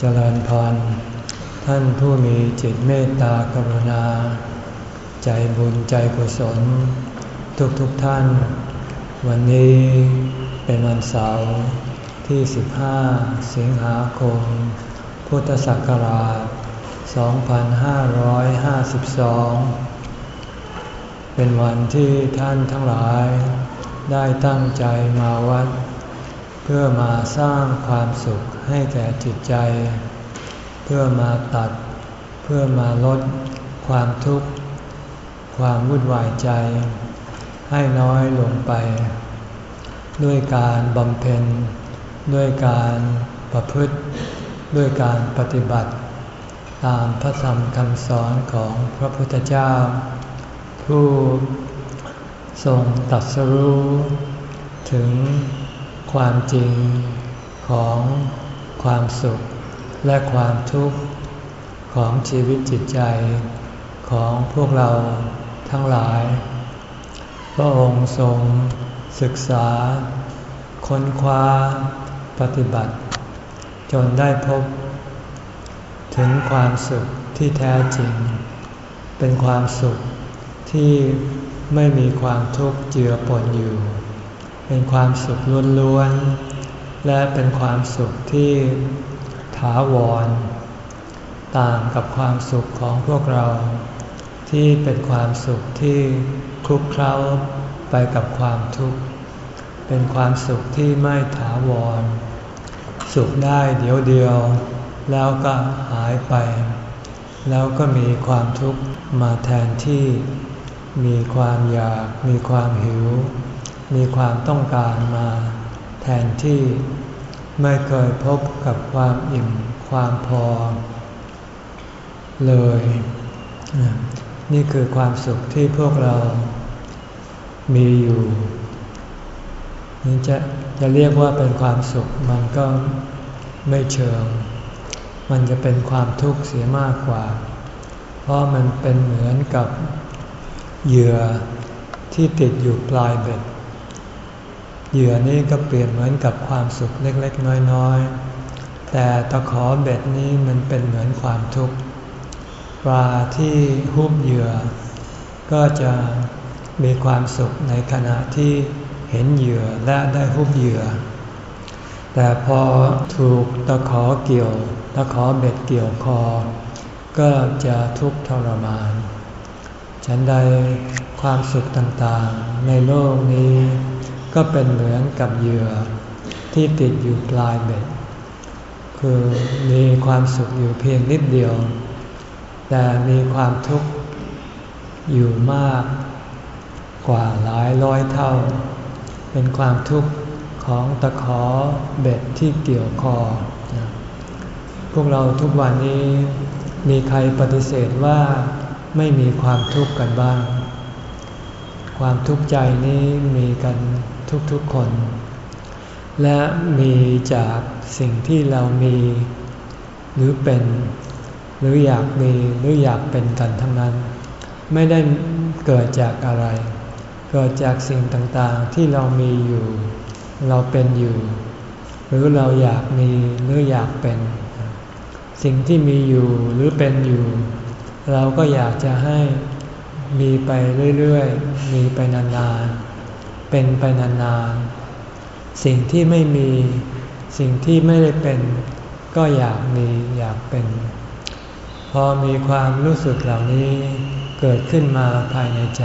เจริญพร ท่านผู้มีจิตเมตตากรุณา ใจบุญใจกุศล ทุกทุกท่าน วันนี้เป็นวันเสาร์ที่ 15 สิงหาคม พุทธศักราช 2552 เป็นวันที่ท่านทั้งหลายได้ตั้งใจมาวัดเเพื่อมาสร้างความสุขให้แก่จิตใจ เพื่อมาตัด เพื่อมาลดความทุกข์ ความวุ่นวายใจ ให้น้อยลงไป ด้วยการบำเพ็ญ ด้วยการประพฤติ ด้วยการปฏิบัติ ตามพระธรรมคำสอนของพระพุทธเจ้า ผู้ทรงตัดสรู้ถึง ความจริงของความสุขและความทุกข์ของชีวิตจิตใจของพวกเราทั้งหลาย พระองค์ทรงศึกษา ค้นคว้า ปฏิบัติ จนได้พบ ถึงความสุขที่แท้จริง เป็นความสุขที่ไม่มีความทุกข์เจือปนอยู่ เป็นความสุขล้วนๆ และเป็นความสุขที่ถาวร ต่างกับความสุขของพวกเรา ที่เป็นความสุขที่คลุกเคล้าไปกับความทุกข์ เป็นความสุขที่ไม่ถาวร สุขได้เดียวเดียว แล้วก็หายไป แล้วก็มีความทุกข์มาแทนที่ มีความอยาก มีความหิว มีความต้องการมาแทนที่ไม่เคยพบกับความอิ่มความพอเลย นี่คือความสุขที่พวกเรามีอยู่นี่จะจะเรียกว่าเป็นความสุขมันก็ไม่เชิง มันจะเป็นความทุกข์เสียมากกว่า เพราะมันเป็นเหมือนกับเหยื่อที่ติดอยู่ปลายเบ็ด เหยื่อนี้ก็เปลี่ยนเหมือนกับความสุขเล็กๆ น้อยๆ แต่ตะขอเบ็ดนี้มันเป็นเหมือนความทุกข์ ปลาที่ฮุบเหยื่อ ก็จะมีความสุขในขณะที่เห็นเหยื่อและได้ฮุบเหยื่อ แต่พอถูกตะขอเกี่ยว ตะขอเบ็ดเกี่ยวคอ ก็จะทุกข์ทรมาน ฉันใดความสุขต่างๆ ในโลกนี้ ก็เป็นเหมือนกับเหยื่อที่ติดอยู่ปลายเบ็ด คือมีความสุขอยู่เพียงนิดเดียว แต่มีความทุกข์อยู่มากกว่าหลายร้อยเท่า เป็นความทุกข์ของตะขอเบ็ดที่เกี่ยวคอ พวกเราทุกวันนี้มีใครปฏิเสธว่าไม่มีความทุกข์กันบ้าง ความทุกข์ใจนี้มีกัน ทุกๆคน และมีจากสิ่งที่เรามี หรือเป็น หรืออยากมีหรืออยากเป็นกันทั้งนั้น ไม่ได้เกิดจากอะไร เกิดจากสิ่งต่างๆที่เรามีอยู่ เราเป็นอยู่ หรือเราอยากมีหรืออยากเป็น สิ่งที่มีอยู่หรือเป็นอยู่ เราก็อยากจะให้มีไปเรื่อยๆ มีไปนานๆ เป็นไปนานๆ สิ่งที่ไม่มี สิ่งที่ไม่ได้เป็น ก็อยากมีอยากเป็น พอมีความรู้สึกเหล่านี้เกิดขึ้นมาภายในใจ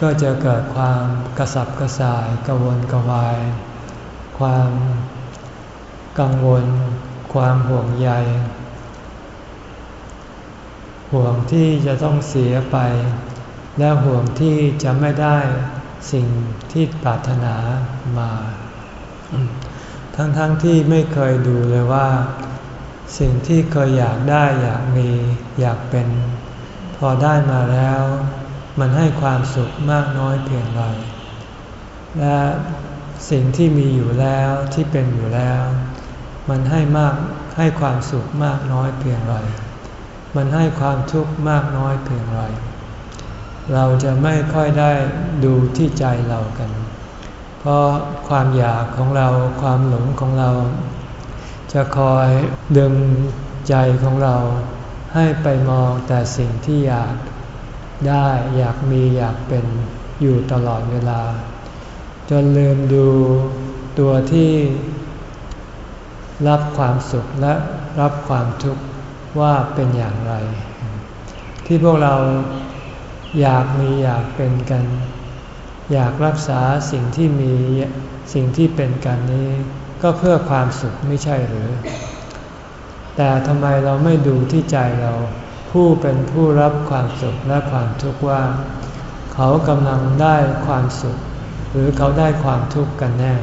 ก็จะเกิดความกระสับกระส่ายกระวนกระวาย ความกังวล ความห่วงใยห่วงที่จะต้องเสียไป และห่วงที่จะไม่ได้ สิ่งที่ปรารถนามา ทั้งๆทที่ไม่เคยดูเลยว่า สิ่งที่เคยอยากได้อยากมีอยากเป็น พอได้มาแล้ว มันให้ความสุขมากน้อยเพียงไรและสิ่งที่มีอยู่แล้วที่เป็นอยู่แล้ว มันให้มากให้ความสุขมากน้อยเพียงไร มันให้ความทุกข์มากน้อยเพียงไร เราจะไม่ค่อยได้ดูที่ใจเรากัน เพราะความอยากของเราความหลงของเรา จะคอยดึงใจของเราให้ไปมองแต่สิ่งที่อยากได้อยากมีอยากเป็นอยู่ตลอดเวลา จนลืมดูตัวที่รับความสุขและรับความทุกข์ว่าเป็นอย่างไร ที่พวกเรา อยากมีอยากเป็นกัน อยากรักษาสิ่งที่มีสิ่งที่เป็นกันนี้ ก็เพื่อความสุขไม่ใช่หรือ แต่ทำไมเราไม่ดูที่ใจเรา ผู้เป็นผู้รับความสุขและความทุกข์ว่า เขากำลังได้ความสุข หรือเขาได้ความทุกข์กันแน่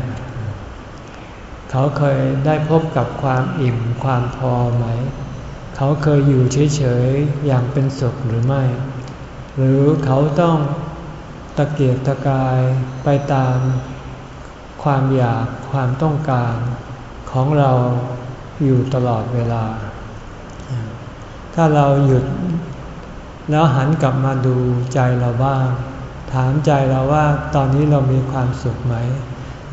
เขาเคยได้พบกับความอิ่มความพอไหม เขาเคยอยู่เฉยๆอย่างเป็นสุขหรือไม่ หรือเขาต้องตะเกียกตะกายไปตามความอยากความต้องการของเราอยู่ตลอดเวลา ถ้าเราหยุดแล้วหันกลับมาดูใจเราบ้าง ถามใจเราว่าตอนนี้เรามีความสุขไหม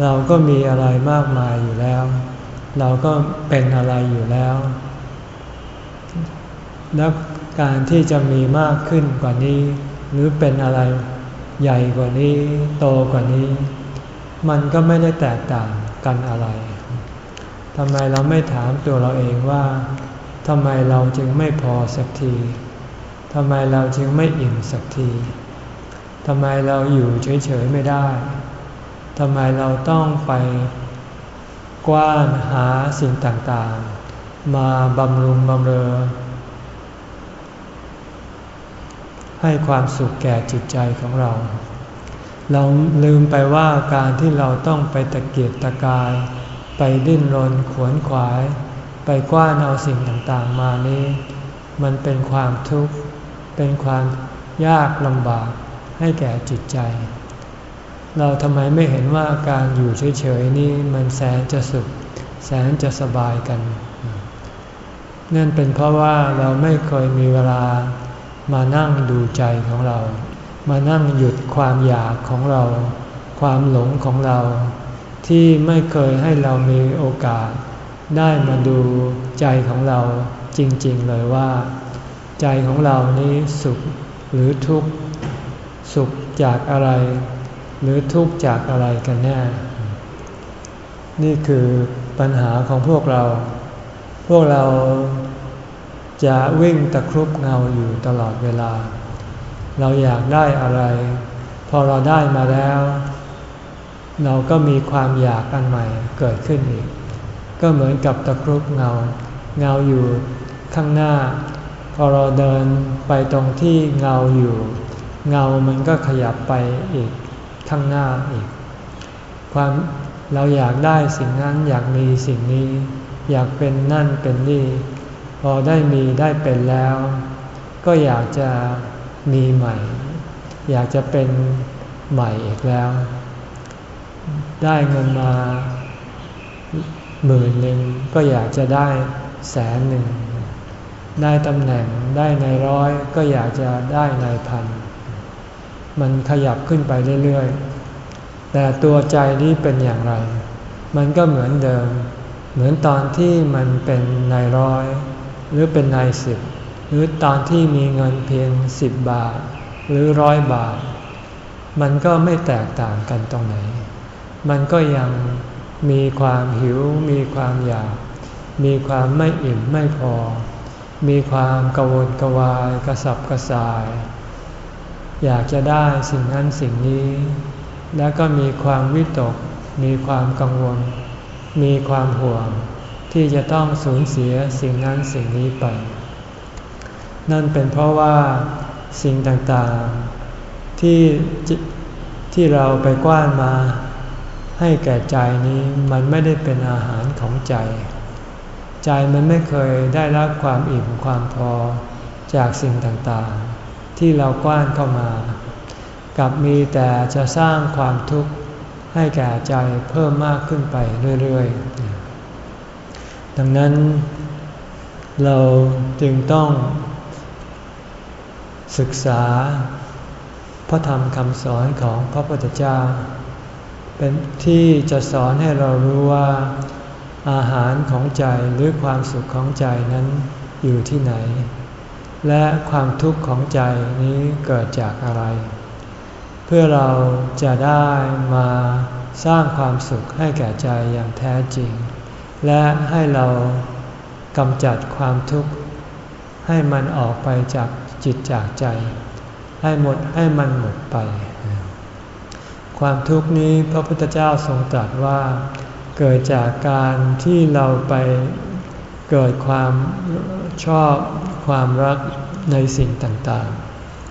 เราก็มีอะไรมากมายอยู่แล้ว เราก็เป็นอะไรอยู่แล้ว แล้ว การที่จะมีมากขึ้นกว่านี้ หรือเป็นอะไรใหญ่กว่านี้ โตกว่านี้ มันก็ไม่ได้แตกต่างกันอะไรทำไมเราไม่ถามตัวเราเองว่าทำไมเราจึงไม่พอสักทีทำไมเราจึงไม่อิ่มสักทีทำไมเราอยู่เฉยๆไม่ได้ทำไมเราต้องไปกว้านหาสิ่งต่างๆ มาบำรุงบำเรอ ให้ความสุขแก่จิตใจของเรา เราลืมไปว่าการที่เราต้องไปตะเกียกตะกาย ไปดิ้นรนขวนขวาย ไปกว้านเอาสิ่งต่างๆมานี้ มันเป็นความทุกข์ เป็นความยากลำบากให้แก่จิตใจ เราทำไมไม่เห็นว่าการอยู่เฉยๆนี้มันแสนจะสุข แสนจะสบายกันนั่นเป็นเพราะว่าเราไม่เคยมีเวลา มานั่งดูใจของเรา มานั่งหยุดความอยากของเรา ความหลงของเรา ที่ไม่เคยให้เรามีโอกาส ได้มาดูใจของเราจริงๆเลยว่า ใจของเรานี้สุขหรือทุกข์สุขจากอะไร หรือทุกข์จากอะไรกันแน่ นี่คือปัญหาของพวกเรา พวกเรา จะวิ่งตะครุบเงาอยู่ตลอดเวลา เราอยากได้อะไร พอเราได้มาแล้ว เราก็มีความอยากอันใหม่เกิดขึ้นอีก ก็เหมือนกับตะครุบเงา เงาอยู่ข้างหน้า พอเราเดินไปตรงที่เงาอยู่ เงามันก็ขยับไปอีกข้างหน้าอีก ความเราอยากได้สิ่งนั้นอยากมีสิ่งนี้ อยากเป็นนั่นเป็นนี่ พอได้มีได้เป็นแล้ว ก็อยากจะมีใหม่ อยากจะเป็นใหม่อีกแล้ว ได้เงินมาหมื่นหนึ่งก็อยากจะได้แสนหนึ่ง ได้ตำแหน่งได้ในร้อยก็อยากจะได้ในพัน มันขยับขึ้นไปเรื่อยๆ แต่ตัวใจนี้เป็นอย่างไร มันก็เหมือนเดิม เหมือนตอนที่มันเป็นในร้อย หรือเป็นนายสิบหรือตอนที่มีเงินเพียงสิบบาท หรือร้อยบาท มันก็ไม่แตกต่างกันตรงไหน มันก็ยังมีความหิว มีความอยาก มีความไม่อิ่มไม่พอ มีความกวนกวายกระสับกระส่าย อยากจะได้สิ่งนั้นสิ่งนี้ แล้วก็มีความวิตก มีความกังวล มีความห่วง ที่จะต้องสูญเสียสิ่งนั้นสิ่งนี้ไป นั่นเป็นเพราะว่าสิ่งต่างๆที่ที่เราไปกว้านมาให้แก่ใจนี้มันไม่ได้เป็นอาหารของใจ ใจมันไม่เคยได้รับความอิ่มความพอจากสิ่งต่างๆ ที่เรากว้านเข้ามา กับมีแต่จะสร้างความทุกข์ให้แก่ใจเพิ่มมากขึ้นไปเรื่อยๆ ดังนั้นเราจึงต้องศึกษาพระธรรมคำสอนของพระพุทธเจ้า เป็นที่จะสอนให้เรารู้ว่าอาหารของใจหรือความสุขของใจนั้นอยู่ที่ไหน และความทุกข์ของใจนี้เกิดจากอะไร เพื่อเราจะได้มาสร้างความสุขให้แก่ใจอย่างแท้จริง และให้เรากำจัดความทุกข์ ให้มันออกไปจากจิตจากใจ ให้หมดให้มันหมดไป ความทุกข์นี้พระพุทธเจ้าทรงตรัสว่า เกิดจากการที่เราไปเกิดความชอบความรักในสิ่งต่าง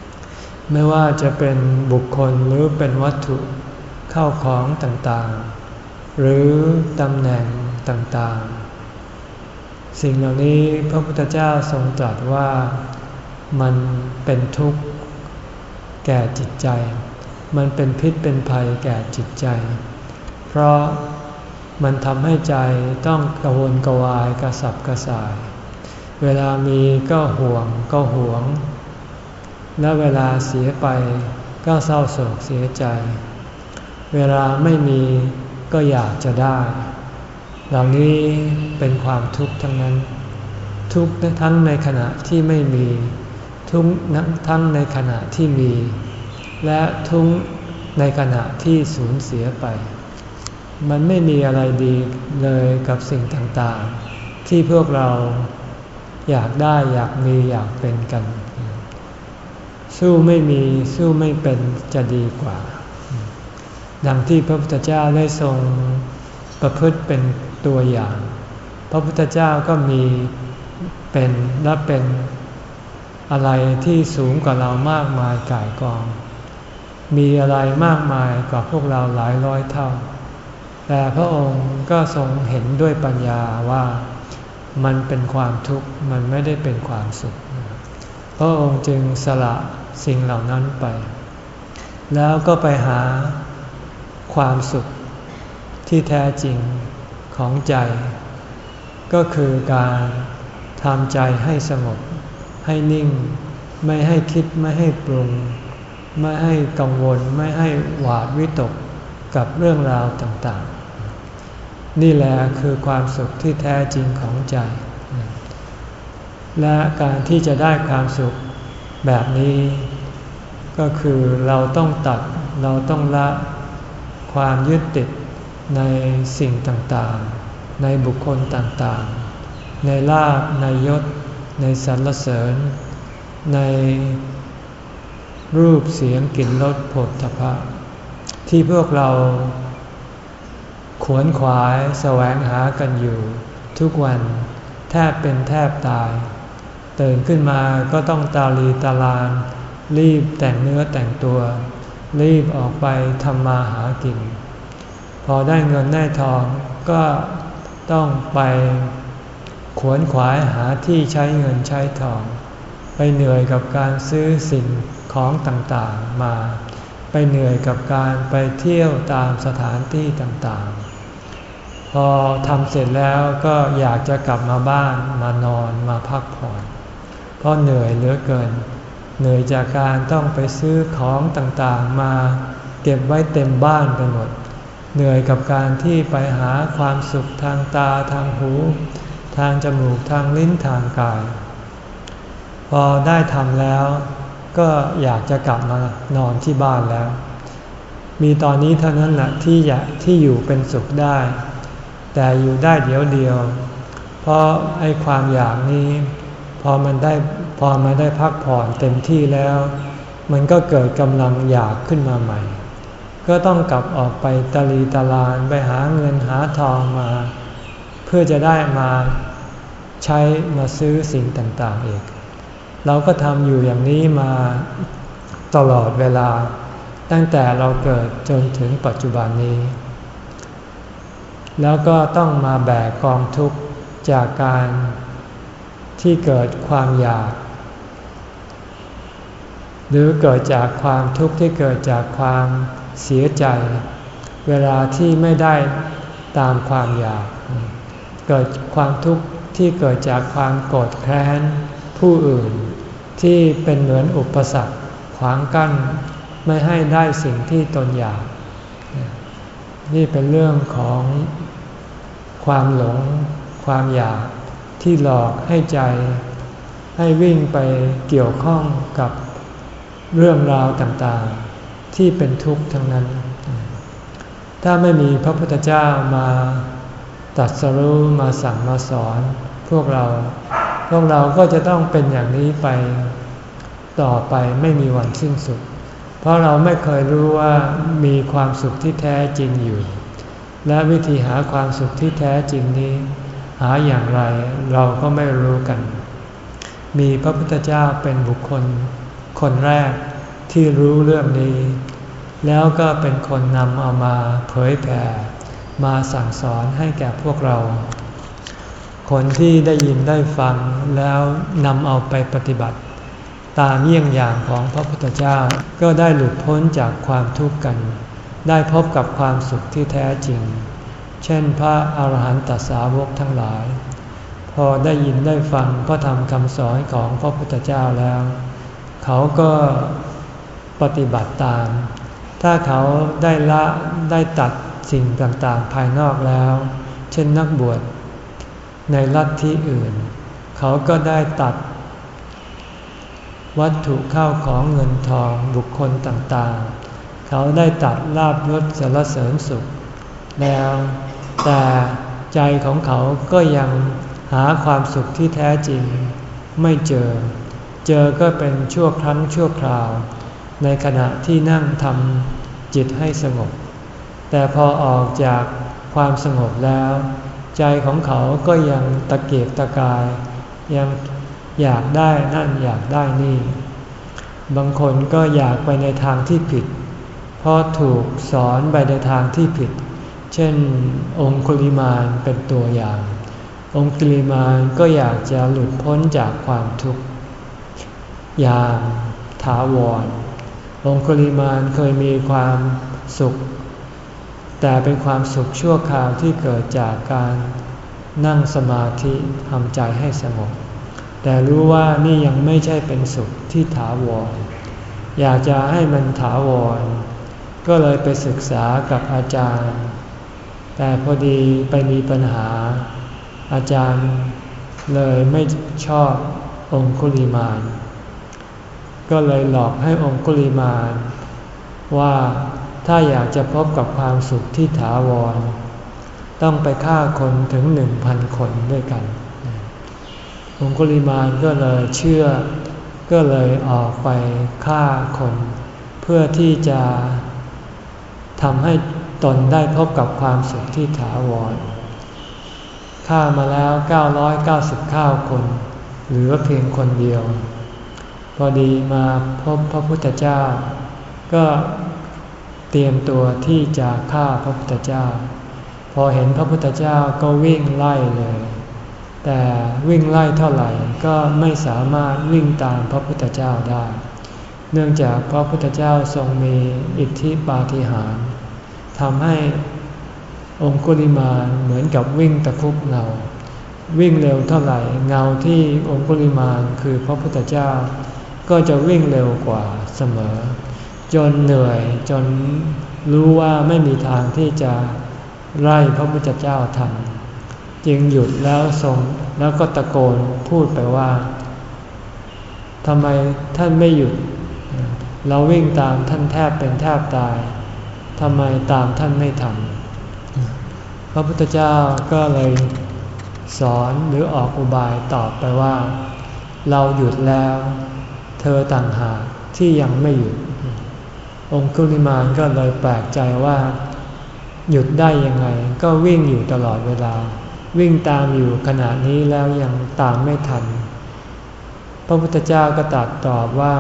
ๆ ไม่ว่าจะเป็นบุคคลหรือเป็นวัตถุเข้าของต่างๆ หรือตำแหน่ง ต่างๆ สิ่งเหล่านี้พระพุทธเจ้าทรงตรัสว่ามันเป็นทุกข์แก่จิตใจ มันเป็นพิษเป็นภัยแก่จิตใจ เพราะมันทำให้ใจต้องกระวนกระวายกระสับกระส่าย เวลามีก็ห่วงก็หวง และเวลาเสียไปก็เศร้าโศกเสียใจ เวลาไม่มีก็อยากจะได้ เหล่านี้เป็นความทุกข์ทั้งนั้น ทุกข์ทั้งในขณะที่ไม่มี ทุกข์ทั้งในขณะที่มี และทุกข์ในขณะที่สูญเสียไป มันไม่มีอะไรดีเลยกับสิ่งต่างๆ ที่พวกเราอยากได้อยากมีอยากเป็นกัน สู้ไม่มีสู้ไม่เป็นจะดีกว่า ดังที่พระพุทธเจ้าได้ทรงประพฤติเป็น ตัวอย่าง พระพุทธเจ้าก็มีเป็นและเป็นอะไรที่สูงกว่าเรามากมายกายกอง มีอะไรมากมายกว่าพวกเราหลายร้อยเท่า แต่พระองค์ก็ทรงเห็นด้วยปัญญาว่ามันเป็นความทุกข์มันไม่ได้เป็นความสุข พระองค์จึงสละสิ่งเหล่านั้นไป แล้วก็ไปหาความสุขที่แท้จริง ของใจ ก็คือการทำใจให้สงบให้นิ่ง ไม่ให้คิดไม่ให้ปรุง ไม่ให้กังวลไม่ให้หวาดวิตกกับเรื่องราวต่างๆ นี่แหละคือความสุขที่แท้จริงของใจ และการที่จะได้ความสุขแบบนี้ ก็คือเราต้องตัดเราต้องละความยึดติด ในสิ่งต่างๆ ในบุคคลต่างๆ ในลาบในยศ ในสรรเสริญ ในรูปเสียงกลิ่นรสผลทพะ ที่พวกเราขวนขวายแสวงหากันอยู่ ทุกวันแทบเป็นแทบตาย ตื่นขึ้นมาก็ต้องตาลีตาลาน รีบแต่งเนื้อแต่งตัว รีบออกไปทำมาหากิน พอได้เงินได้ทองก็ต้องไปขวนขวายหาที่ใช้เงินใช้ทอง ไปเหนื่อยกับการซื้อสิ่งของต่างๆมา ไปเหนื่อยกับการไปเที่ยวตามสถานที่ต่างๆ พอทำเสร็จแล้วก็อยากจะกลับมาบ้านมานอนมาพักผ่อน เพราะเหนื่อยเหลือเกิน เหนื่อยจากการต้องไปซื้อของต่างๆมา เก็บไว้เต็มบ้านไปหมด เหนื่อยกับการที่ไปหาความสุขทางตาทางหู ทางจมูกทางลิ้นทางกาย พอได้ทำแล้ว ก็อยากจะกลับมานอนที่บ้านแล้ว มีตอนนี้เท่านั้นแหละที่อยากที่อยู่เป็นสุขได้ แต่อยู่ได้เดียวเดียว เพราะไอ้ความอยากนี้ พอมันได้พอมาได้พักผ่อนเต็มที่แล้ว มันก็เกิดกำลังอยากขึ้นมาใหม่ ก็ต้องกลับออกไปตะลีตะลานไปหาเงินหาทองมา เพื่อจะได้มาใช้มาซื้อสิ่งต่างๆอีก เราก็ทำอยู่อย่างนี้มาตลอดเวลา ตั้งแต่เราเกิดจนถึงปัจจุบันนี้ แล้วก็ต้องมาแบกกองทุกข์จากการที่เกิดความอยาก หรือเกิดจากความทุกข์ที่เกิดจากความ เสียใจ เวลาที่ไม่ได้ตามความอยาก เกิดความทุกข์ที่เกิดจากความโกรธแค้นผู้อื่น ที่เป็นเหมือนอุปสรรคขวางกั้นไม่ให้ได้สิ่งที่ตนอยาก นี่เป็นเรื่องของความหลง ความอยากที่หลอกให้ใจ ให้วิ่งไปเกี่ยวข้องกับเรื่องราวต่างๆ ที่เป็นทุกข์ทั้งนั้น ถ้าไม่มีพระพุทธเจ้ามาตัดสรู้มาสั่งมาสอน พวกเรา พวกเราก็จะต้องเป็นอย่างนี้ไปต่อไปไม่มีวันสิ้นสุด เพราะเราไม่เคยรู้ว่ามีความสุขที่แท้จริงอยู่ และวิธีหาความสุขที่แท้จริงนี้ หาอย่างไรเราก็ไม่รู้กัน มีพระพุทธเจ้าเป็นบุคคลคนแรก ที่รู้เรื่องนี้ แล้วก็เป็นคนนำเอามาเผยแผ่ มาสั่งสอนให้แก่พวกเรา คนที่ได้ยินได้ฟังแล้วนำเอาไปปฏิบัติ ตามเยี่ยงอย่างของพระพุทธเจ้าก็ได้หลุดพ้นจากความทุกข์กัน ได้พบกับความสุขที่แท้จริง เช่นพระอาหารหันตสาวกทั้งหลาย พอได้ยินได้ฟังพระธรรมคำสอนของพระพุทธเจ้าแล้ว เขาก็ ปฏิบัติตาม ถ้าเขาได้ละได้ตัดสิ่งต่างๆ ภายนอกแล้ว เช่นนักบวชในลัทธิอื่น เขาก็ได้ตัด วัตถุเข้าของเงินทองบุคคลต่างๆ เขาได้ตัดลาบยศสารเสริญสุข แล้วแต่ใจของเขาก็ยังหาความสุขที่แท้จริงไม่เจอ เจอก็เป็นชั่วครั้งชั่วคราว ในขณะที่นั่งทำจิตให้สงบ แต่พอออกจากความสงบแล้ว ใจของเขาก็ยังตะเกียกตะกาย ยังอยากได้นั่นอยากได้นี่ บางคนก็อยากไปในทางที่ผิด เพราะถูกสอนไปในทางที่ผิด เช่น องคุลิมานเป็นตัวอย่าง องคุลิมานก็อยากจะหลุดพ้นจากความทุกข์อย่างถาวร องคุลิมานเคยมีความสุข แต่เป็นความสุขชั่วคราวที่เกิดจากการนั่งสมาธิทำใจให้สงบ แต่รู้ว่านี่ยังไม่ใช่เป็นสุขที่ถาวร อยากจะให้มันถาวร ก็เลยไปศึกษากับอาจารย์ แต่พอดีไปมีปัญหา อาจารย์เลยไม่ชอบองคุลิมาน ก็เลยหลอกให้องคุลิมานว่าถ้าอยากจะพบกับความสุขที่ถาวร ต้องไปฆ่าคนถึงหนึ่งพันคนด้วยกัน องคุลิมานก็เลยเชื่อ ก็เลยออกไปฆ่าคน เพื่อที่จะทำให้ตนได้พบกับความสุขที่ถาวรฆ่ามาแล้ว 999 คน เหลือเพียงคนเดียว พอดีมาพบพระพุทธเจ้า ก็เตรียมตัวที่จะฆ่าพระพุทธเจ้า พอเห็นพระพุทธเจ้าก็วิ่งไล่เลย แต่วิ่งไล่เท่าไหร่ก็ไม่สามารถวิ่งตามพระพุทธเจ้าได้ เนื่องจากพระพุทธเจ้าทรงมีอิทธิปาฏิหาริย์ทำให้องคุลิมานเหมือนกับวิ่งตะคุบเงาวิ่งเร็วเท่าไหร่เงาที่องคุลิมานคือพระพุทธเจ้า ก็จะวิ่งเร็วกว่าเสมอ จนเหนื่อยจนรู้ว่าไม่มีทางที่จะไล่พระพุทธเจ้าทันจึงหยุดแล้วทรงแล้วก็ตะโกนพูดไปว่าทำไมท่านไม่หยุด เราวิ่งตามท่านแทบเป็นแทบตายทำไมตามท่านไม่ทำพระพุทธเจ้าก็เลยสอนหรือออกอุบายตอบไปว่า เราหยุดแล้ว เธอต่างหากที่ยังไม่หยุด องคุลิมานก็เลยแปลกใจว่า หยุดได้ยังไง ก็วิ่งอยู่ตลอดเวลา วิ่งตามอยู่ขณะนี้แล้วยังตามไม่ทัน พระพุทธเจ้าก็ตรัสตอบว่า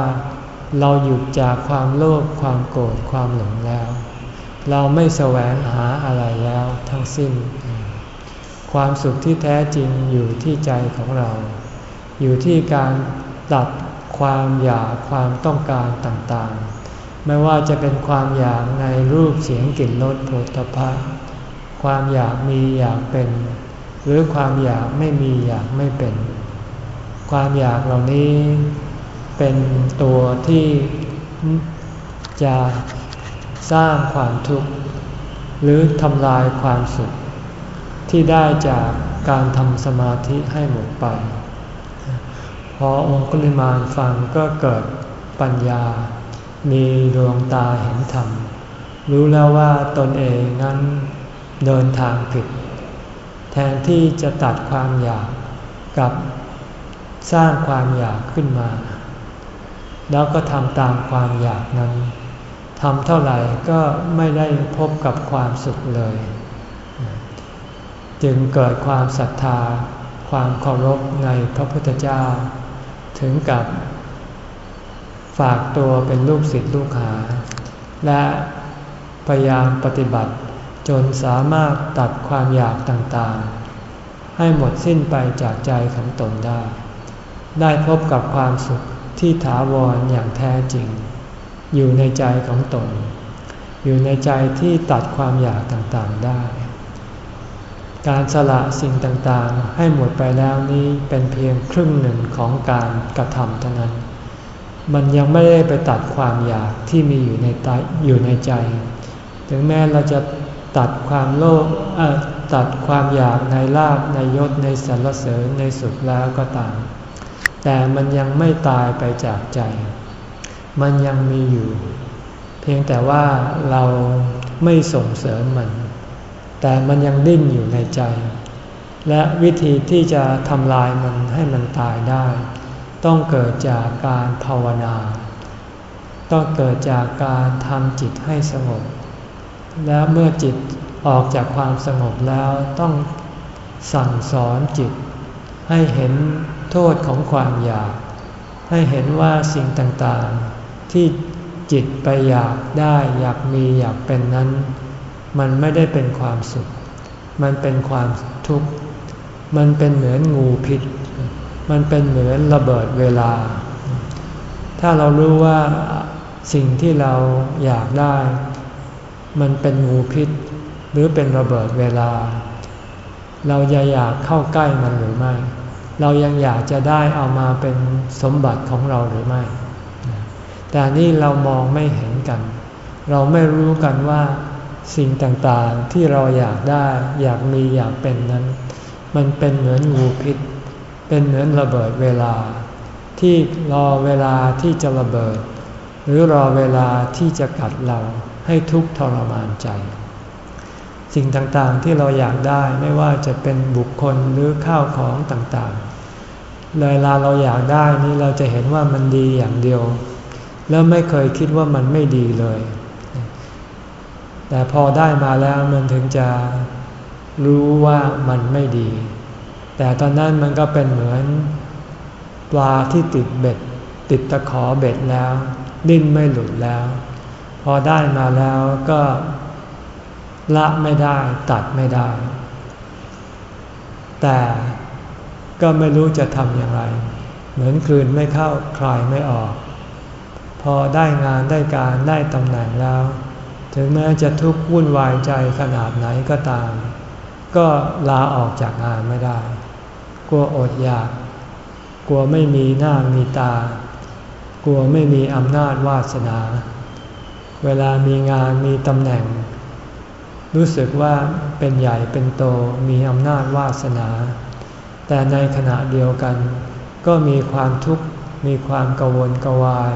เราหยุดจากความโลภความโกรธความหลงแล้ว เราไม่แสวงหาอะไรแล้วทั้งสิ้น ความสุขที่แท้จริงอยู่ที่ใจของเรา อยู่ที่การตัด ความอยากความต้องการต่างๆ ไม่ว่าจะเป็นความอยากในรูปเสียงกลิ่นรสโผฏฐัพพะความอยากมีอยากเป็น หรือความอยากไม่มีอยากไม่เป็น ความอยากเหล่านี้เป็นตัวที่จะสร้างความทุกข์ หรือทำลายความสุข ที่ได้จากการทำสมาธิให้หมดไป พอองคุลิมานฟังก็เกิดปัญญา มีดวงตาเห็นธรรม รู้แล้วว่าตนเองนั้นเดินทางผิด แทนที่จะตัดความอยากกับสร้างความอยากขึ้นมา แล้วก็ทำตามความอยากนั้นทำเท่าไหร่ก็ไม่ได้พบกับความสุขเลย จึงเกิดความศรัทธา ความเคารพในพระพุทธเจ้า ถึงกับฝากตัวเป็นลูกศิษย์ลูกหา และพยายามปฏิบัติจนสามารถตัดความอยากต่างๆ ให้หมดสิ้นไปจากใจของตนได้ ได้พบกับความสุขที่ถาวรอย่างแท้จริง อยู่ในใจของตน อยู่ในใจที่ตัดความอยากต่างๆได้ การสละสิ่งต่างๆ ให้หมดไปแล้วนี้เป็นเพียงครึ่งหนึ่งของการกระทำเท่านั้น มันยังไม่ได้ไปตัดความอยากที่มีอยู่ในอยู่ในใจ ถึงแม้เราจะตัดความโลภตัดความอยากในลาบในยศในสรรเสริญในสุขแล้วก็ตาม แต่มันยังไม่ตายไปจากใจ มันยังมีอยู่ เพียงแต่ว่าเราไม่ส่งเสริมมัน แต่มันยังดิ้นอยู่ในใจ และวิธีที่จะทำลายมันให้มันตายได้ ต้องเกิดจากการภาวนา ต้องเกิดจากการทำจิตให้สงบ แล้วเมื่อจิตออกจากความสงบแล้วต้องสั่งสอนจิต ให้เห็นโทษของความอยาก ให้เห็นว่าสิ่งต่างๆที่จิตไปอยากได้อยากมีอยากเป็นนั้น มันไม่ได้เป็นความสุข มันเป็นความทุกข์ มันเป็นเหมือนงูพิษ มันเป็นเหมือนระเบิดเวลา ถ้าเรารู้ว่าสิ่งที่เราอยากได้ มันเป็นงูพิษ หรือเป็นระเบิดเวลา เราจะอยากเข้าใกล้มันหรือไม่ เรายังอยากจะได้เอามาเป็นสมบัติของเราหรือไม่ แต่นี่เรามองไม่เห็นกัน เราไม่รู้กันว่า สิ่งต่างๆที่เราอยากได้ อยากมีอยากเป็นนั้น มันเป็นเหมือนงูพิษ เป็นเหมือนระเบิดเวลา ที่รอเวลาที่จะระเบิด หรือรอเวลาที่จะกัดเราให้ทุกข์ทรมานใจ สิ่งต่างๆที่เราอยากได้ไม่ว่าจะเป็นบุคคลหรือข้าวของต่างๆ เวลาเราอยากได้นี่เราจะเห็นว่ามันดีอย่างเดียว แล้วไม่เคยคิดว่ามันไม่ดีเลย แต่พอได้มาแล้วมันถึงจะรู้ว่ามันไม่ดี แต่ตอนนั้นมันก็เป็นเหมือนปลาที่ติดเบ็ด ติดตะขอเบ็ดแล้ว ดิ้นไม่หลุดแล้ว พอได้มาแล้วก็ละไม่ได้ตัดไม่ได้ แต่ก็ไม่รู้จะทำอย่างไร เหมือนคืนไม่เข้าคลายไม่ออก พอได้งานได้การได้ตำแหน่งแล้ว ถึงแม้จะทุกข์วุ่นวายใจขนาดไหนก็ตาม ก็ลาออกจากงานไม่ได้ กลัวอดอยาก กลัวไม่มีหน้ามีตา กลัวไม่มีอำนาจวาสนา เวลามีงานมีตำแหน่ง รู้สึกว่าเป็นใหญ่เป็นโตมีอำนาจวาสนา แต่ในขณะเดียวกัน ก็มีความทุกข์มีความกังวลกวาย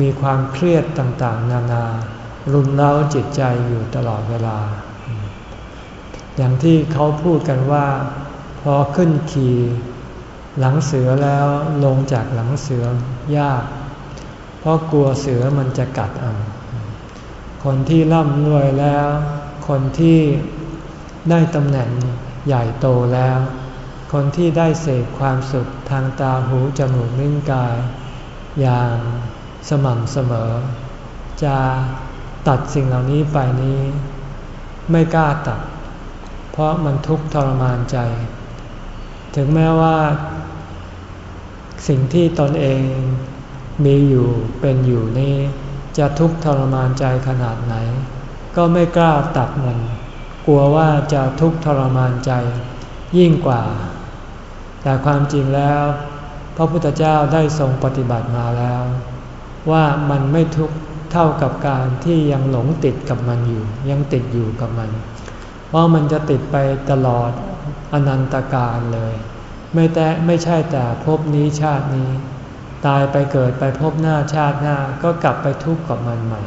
มีความเครียดต่างๆ นานา รุนเร้าจิตใจอยู่ตลอดเวลา อย่างที่เขาพูดกันว่า พอขึ้นขี่หลังเสือแล้วลงจากหลังเสือยาก เพราะกลัวเสือมันจะกัดเอาคนที่ร่ำรวยแล้ว คนที่ได้ตำแหน่งใหญ่โตแล้ว คนที่ได้เสพความสุขทางตาหูจมูกลิ้นกาย อย่างสม่ำเสมอ จะ ตัดสิ่งเหล่านี้ไปนี้ไม่กล้าตัด เพราะมันทุกข์ทรมานใจ ถึงแม้ว่า สิ่งที่ตนเองมีอยู่เป็นอยู่นี้จะทุกข์ทรมานใจขนาดไหน ก็ไม่กล้าตัดมัน กลัวว่าจะทุกข์ทรมานใจยิ่งกว่า แต่ความจริงแล้ว พระพุทธเจ้าได้ทรงปฏิบัติมาแล้ว ว่ามันไม่ทุกข์ เท่ากับการที่ยังหลงติดกับมันอยู่ ยังติดอยู่กับมัน เพราะมันจะติดไปตลอดอนันตการเลย ไม่แต่ไม่ใช่แต่พบนี้ชาตินี้ ตายไปเกิดไปพบหน้าชาติหน้าก็กลับไปทุกข์กับมันใหม่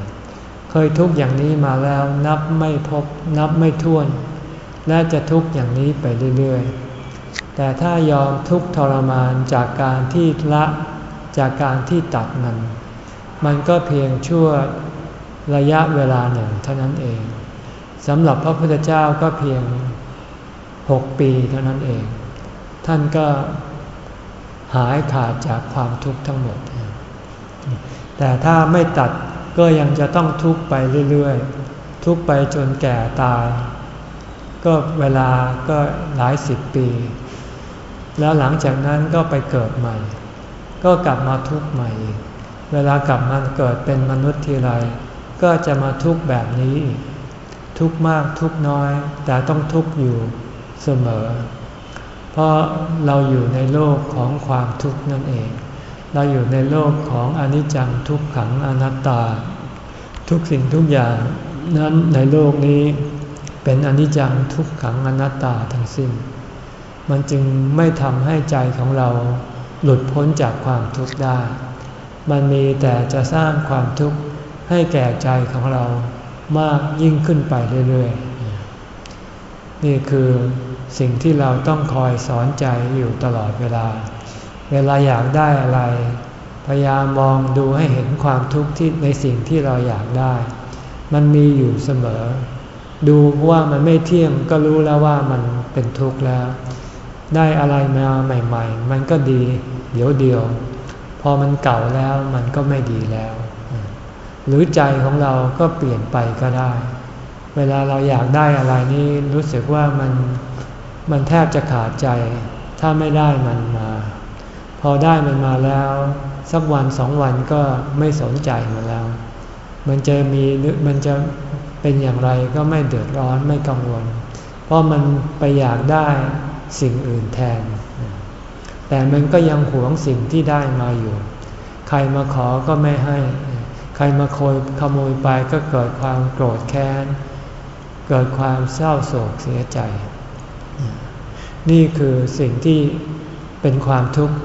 เคยทุกข์อย่างนี้มาแล้วนับไม่พบนับไม่ถ้วน และจะทุกข์อย่างนี้ไปเรื่อยๆ แต่ถ้ายอมทุกข์ทรมานจากการที่ละจากการที่ตัดมัน มันก็เพียงชั่วระยะเวลาหนึ่งเท่านั้นเองสำหรับพระพุทธเจ้าก็เพียงหกปีเท่านั้นเอง ท่านก็หายขาดจากความทุกข์ทั้งหมด แต่ถ้าไม่ตัดก็ยังจะต้องทุกข์ไปเรื่อยๆ ทุกข์ไปจนแก่ตาย ก็เวลาก็หลายสิบปี แล้วหลังจากนั้นก็ไปเกิดใหม่ ก็กลับมาทุกข์ใหม่อีก เวลากลับมาเกิดเป็นมนุษย์ทีไรก็จะมาทุกข์แบบนี้ ทุกข์มากทุกข์น้อย แต่ต้องทุกข์อยู่เสมอ เพราะเราอยู่ในโลกของความทุกข์นั่นเอง เราอยู่ในโลกของอนิจจังทุกขังอนัตตา ทุกสิ่งทุกอย่างนั้นในโลกนี้เป็นอนิจจังทุกขังอนัตตาทั้งสิ้น มันจึงไม่ทำให้ใจของเราหลุดพ้นจากความทุกข์ได้ มันมีแต่จะสร้างความทุกข์ให้แก่ใจของเรามากยิ่งขึ้นไปเรื่อยๆ นี่คือสิ่งที่เราต้องคอยสอนใจอยู่ตลอดเวลา เวลาอยากได้อะไร พยายามมองดูให้เห็นความทุกข์ที่ในสิ่งที่เราอยากได้ มันมีอยู่เสมอ ดูว่ามันไม่เที่ยงก็รู้แล้วว่ามันเป็นทุกข์แล้ว ได้อะไรมาใหม่ ๆ มันก็ดี เดี๋ยวเดียว พอมันเก่าแล้วมันก็ไม่ดีแล้ว หรือใจของเราก็เปลี่ยนไปก็ได้ เวลาเราอยากได้อะไรนี่รู้สึกว่ามันมันแทบจะขาดใจ ถ้าไม่ได้มันมา พอได้มันมาแล้ว สักวันสองวันก็ไม่สนใจมันแล้ว มันจะมีมันจะเป็นอย่างไรก็ไม่เดือดร้อนไม่กังวล เพราะมันไปอยากได้สิ่งอื่นแทน แต่มันก็ยังหวงสิ่งที่ได้มาอยู่ ใครมาขอก็ไม่ให้ ใครมาโคยขโมยไปก็เกิดความโกรธแค้น เกิดความเศร้าโศกเสียใจ นี่คือสิ่งที่เป็นความทุกข์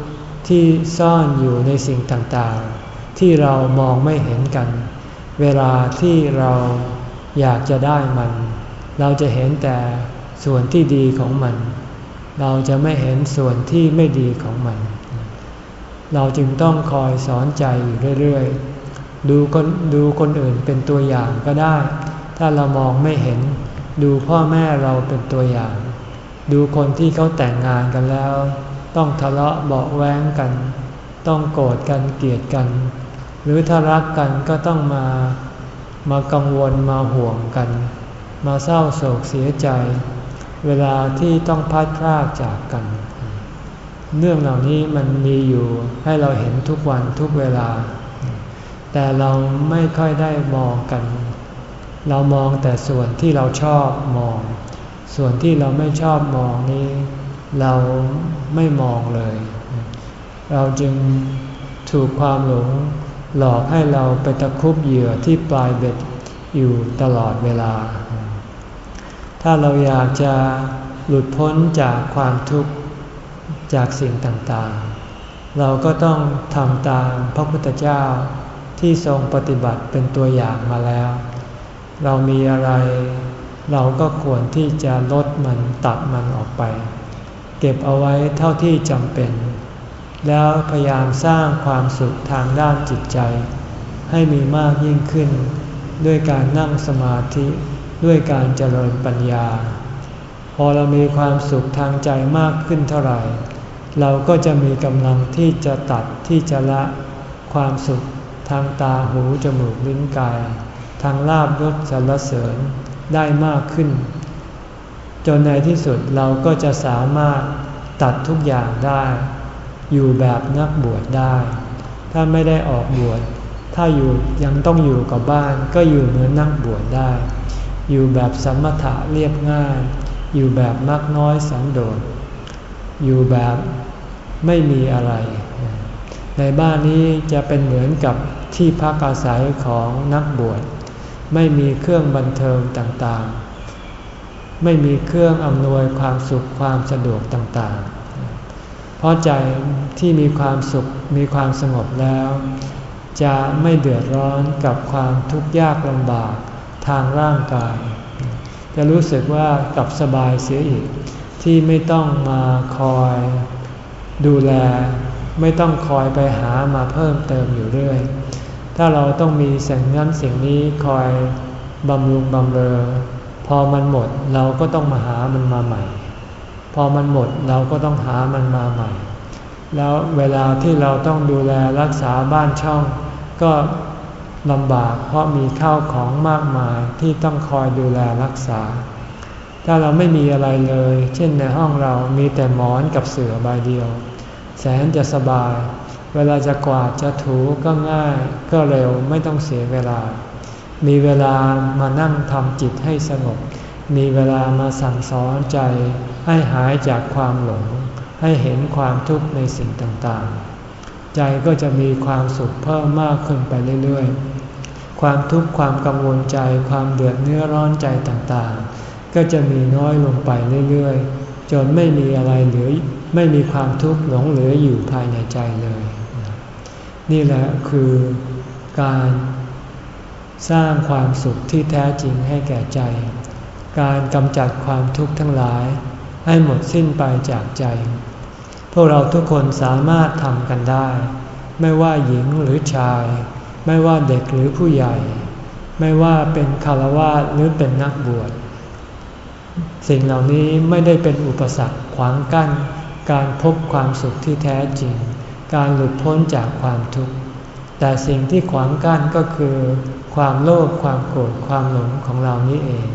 ที่ซ่อนอยู่ในสิ่งต่างๆ ที่เรามองไม่เห็นกัน เวลาที่เราอยากจะได้มัน เราจะเห็นแต่ส่วนที่ดีของมัน เราจะไม่เห็นส่วนที่ไม่ดีของมัน เราจึงต้องคอยสอนใจอยู่เรื่อยๆ ดูคนดูคนอื่นเป็นตัวอย่างก็ได้ ถ้าเรามองไม่เห็น ดูพ่อแม่เราเป็นตัวอย่าง ดูคนที่เขาแต่งงานกันแล้ว ต้องทะเลาะเบาแว้งกัน ต้องโกรธกันเกลียดกัน หรือถ้ารักกันก็ต้องมามากังวลมาห่วงกัน มาเศร้าโศกเสียใจ เวลาที่ต้องพัดพรากจากกัน เรื่องเหล่านี้มันมีอยู่ให้เราเห็นทุกวันทุกเวลา แต่เราไม่ค่อยได้มองกัน เรามองแต่ส่วนที่เราชอบมอง ส่วนที่เราไม่ชอบมองนี้ เราไม่มองเลย เราจึงถูกความหลงหลอกให้เราไปตะคุบเหยื่อที่ปลายเบ็ดอยู่ตลอดเวลา ถ้าเราอยากจะหลุดพ้นจากความทุกข์จากสิ่งต่างๆ เราก็ต้องทำตามพระพุทธเจ้าที่ทรงปฏิบัติเป็นตัวอย่างมาแล้ว เรามีอะไร เราก็ควรที่จะลดมันตัดมันออกไป เก็บเอาไว้เท่าที่จำเป็น แล้วพยายามสร้างความสุขทางด้านจิตใจ ให้มีมากยิ่งขึ้น ด้วยการนั่งสมาธิ ด้วยการเจริญปัญญา พอเรามีความสุขทางใจมากขึ้นเท่าไหร่ เราก็จะมีกำลังที่จะตัดที่จะละความสุขทางตาหูจมูกลิ้นกาย ทางลาบยศสรรเสริญได้มากขึ้น จนในที่สุดเราก็จะสามารถตัดทุกอย่างได้ อยู่แบบนักบวชได้ ถ้าไม่ได้ออกบวชถ้าอยู่ยังต้องอยู่กับบ้านก็อยู่เหมือนนักบวชได้ อยู่แบบสมถะเรียบง่าย อยู่แบบมักน้อยสันโดษ อยู่แบบไม่มีอะไร ในบ้านนี้จะเป็นเหมือนกับที่พักอาศัยของนักบวช ไม่มีเครื่องบันเทิงต่างๆ ไม่มีเครื่องอำนวยความสุขความสะดวกต่างๆ เพราะใจที่มีความสุขมีความสงบแล้ว จะไม่เดือดร้อนกับความทุกข์ยากลำบาก ทางร่างกาย จะรู้สึกว่ากับสบายเสียอีก ที่ไม่ต้องมาคอยดูแล ไม่ต้องคอยไปหามาเพิ่มเติมอยู่เรื่อย ถ้าเราต้องมีสิ่งนั้นสิ่งนี้คอยบำรุงบำเรอ พอมันหมดเราก็ต้องมาหามันมาใหม่ พอมันหมดเราก็ต้องหามันมาใหม่ แล้วเวลาที่เราต้องดูแลรักษาบ้านช่อง ก็ ลำบากเพราะมีข้าวของมากมายที่ต้องคอยดูแลรักษา ถ้าเราไม่มีอะไรเลย เช่นในห้องเรามีแต่หมอนกับเสื่อใบเดียว แสนจะสบาย เวลาจะกวาดจะถูก็ง่ายก็เร็วไม่ต้องเสียเวลา มีเวลามานั่งทำจิตให้สงบ มีเวลามาสั่งสอนใจ ให้หายจากความหลง ให้เห็นความทุกข์ในสิ่งต่างๆ ใจก็จะมีความสุขเพิ่มมากขึ้นไปเรื่อยๆ ความทุกข์ความกังวลใจ ความเดือดเนื้อร้อนใจต่างๆ ก็จะมีน้อยลงไปเรื่อยๆ จนไม่มีอะไรเหลือไม่มีความทุกข์หลงเหลืออยู่ภายในใจเลย นี่แหละคือการสร้างความสุขที่แท้จริงให้แก่ใจ การกำจัดความทุกข์ทั้งหลาย ให้หมดสิ้นไปจากใจ พวกเราทุกคนสามารถทำกันได้ ไม่ว่าหญิงหรือชาย ไม่ว่าเด็กหรือผู้ใหญ่ ไม่ว่าเป็นคารวะหรือเป็นนักบวช สิ่งเหล่านี้ไม่ได้เป็นอุปสรรคขวางกั้น การพบความสุขที่แท้จริง การหลุดพ้นจากความทุกข์ แต่สิ่งที่ขวางกั้นก็คือ ความโลภ ความโกรธ ความหลงของเรานี้เอง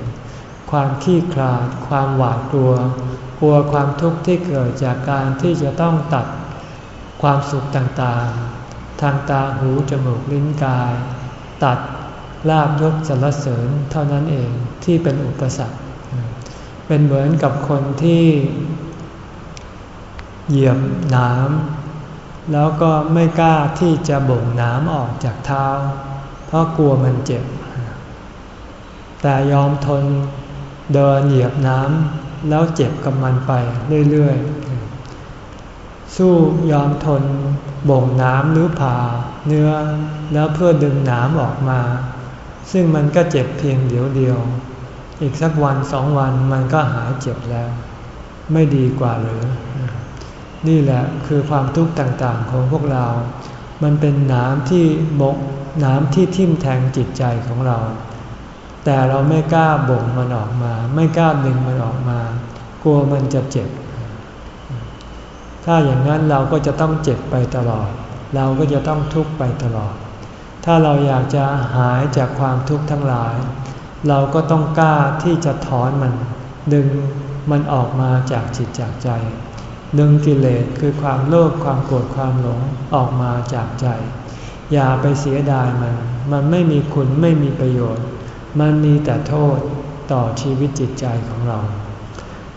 ความขี้คลาด ความหวาดกลัว กลัวความทุกข์ที่เกิดจากการที่จะต้องตัดความสุขต่างๆ ทางตาหูจมูกลิ้นกาย ตัดลาบยกสรรเสริญเท่านั้นเองที่เป็นอุปสรรค เป็นเหมือนกับคนที่ เหยียบน้ำแล้วก็ไม่กล้าที่จะบ่งน้ำออกจากเท้า เพราะกลัวมันเจ็บ แต่ยอมทนเดินเหยียบน้ำแล้วเจ็บกับมันไปเรื่อยๆ สู้ยอมทนบ่งน้ำหรือผ่าเนื้อแล้วเพื่อดึงน้ำออกมา ซึ่งมันก็เจ็บเพียงเดียวเดียว อีกสักวันสองวันมันก็หายเจ็บแล้ว ไม่ดีกว่าหรือ นี่แหละคือความทุกข์ต่างๆของพวกเรา มันเป็นน้ำที่บกน้ำที่ทิ่มแทงจิตใจของเรา แต่เราไม่กล้าบ่งมันออกมา ไม่กล้าดึงมันออกมา กลัวมันจะเจ็บ ถ้าอย่างนั้นเราก็จะต้องเจ็บไปตลอด เราก็จะต้องทุกข์ไปตลอด ถ้าเราอยากจะหายจากความทุกข์ทั้งหลาย เราก็ต้องกล้าที่จะถอนมัน ดึงมันออกมาจากจิตจากใจ ดึงกิเลสคือความโลภความโกรธความหลงออกมาจากใจ อย่าไปเสียดายมัน มันไม่มีคุณไม่มีประโยชน์ มันมีแต่โทษต่อชีวิตจิตใจของเรา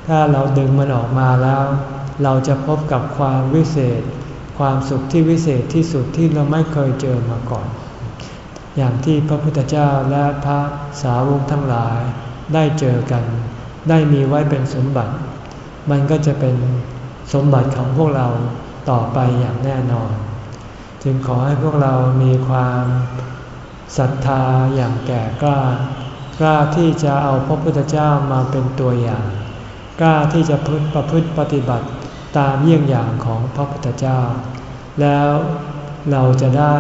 ถ้าเราดึงมันออกมาแล้ว เราจะพบกับความวิเศษ ความสุขที่วิเศษที่สุดที่เราไม่เคยเจอมาก่อน อย่างที่พระพุทธเจ้าและพระสาวกทั้งหลายได้เจอกัน ได้มีไว้เป็นสมบัติ มันก็จะเป็นสมบัติของพวกเราต่อไปอย่างแน่นอน จึงขอให้พวกเรามีความศรัทธาอย่างแก่กล้ากล้าที่จะเอาพระพุทธเจ้ามาเป็นตัวอย่าง กล้าที่จะพึ่ประพฤติปฏิบัติ ตามเยี่ยงอย่างของพระพุทธเจ้า แล้วเราจะได้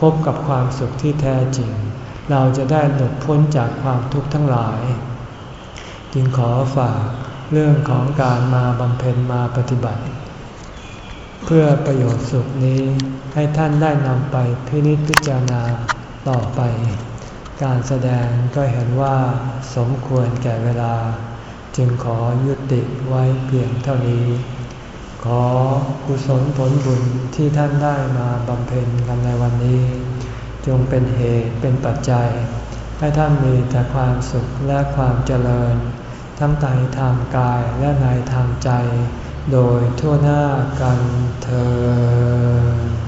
พบกับความสุขที่แท้จริง เราจะได้หลุดพ้นจากความทุกข์ทั้งหลาย จึงขอฝากเรื่องของการมาบำเพ็ญมาปฏิบัติ เพื่อประโยชน์สุขนี้ให้ท่านได้นำไปพินิจพิจารณาต่อไป การแสดงก็เห็นว่าสมควรแก่เวลา จึงขอยุติไว้เพียงเท่านี้ ขอกุศลผลบุญที่ท่านได้มาบำเพ็ญกันในวันนี้ จงเป็นเหตุเป็นปัจจัย ให้ท่านมีแต่ความสุขและความเจริญ ทั้งในทางกายและในทางใจ โดยทั่วหน้ากันเธอ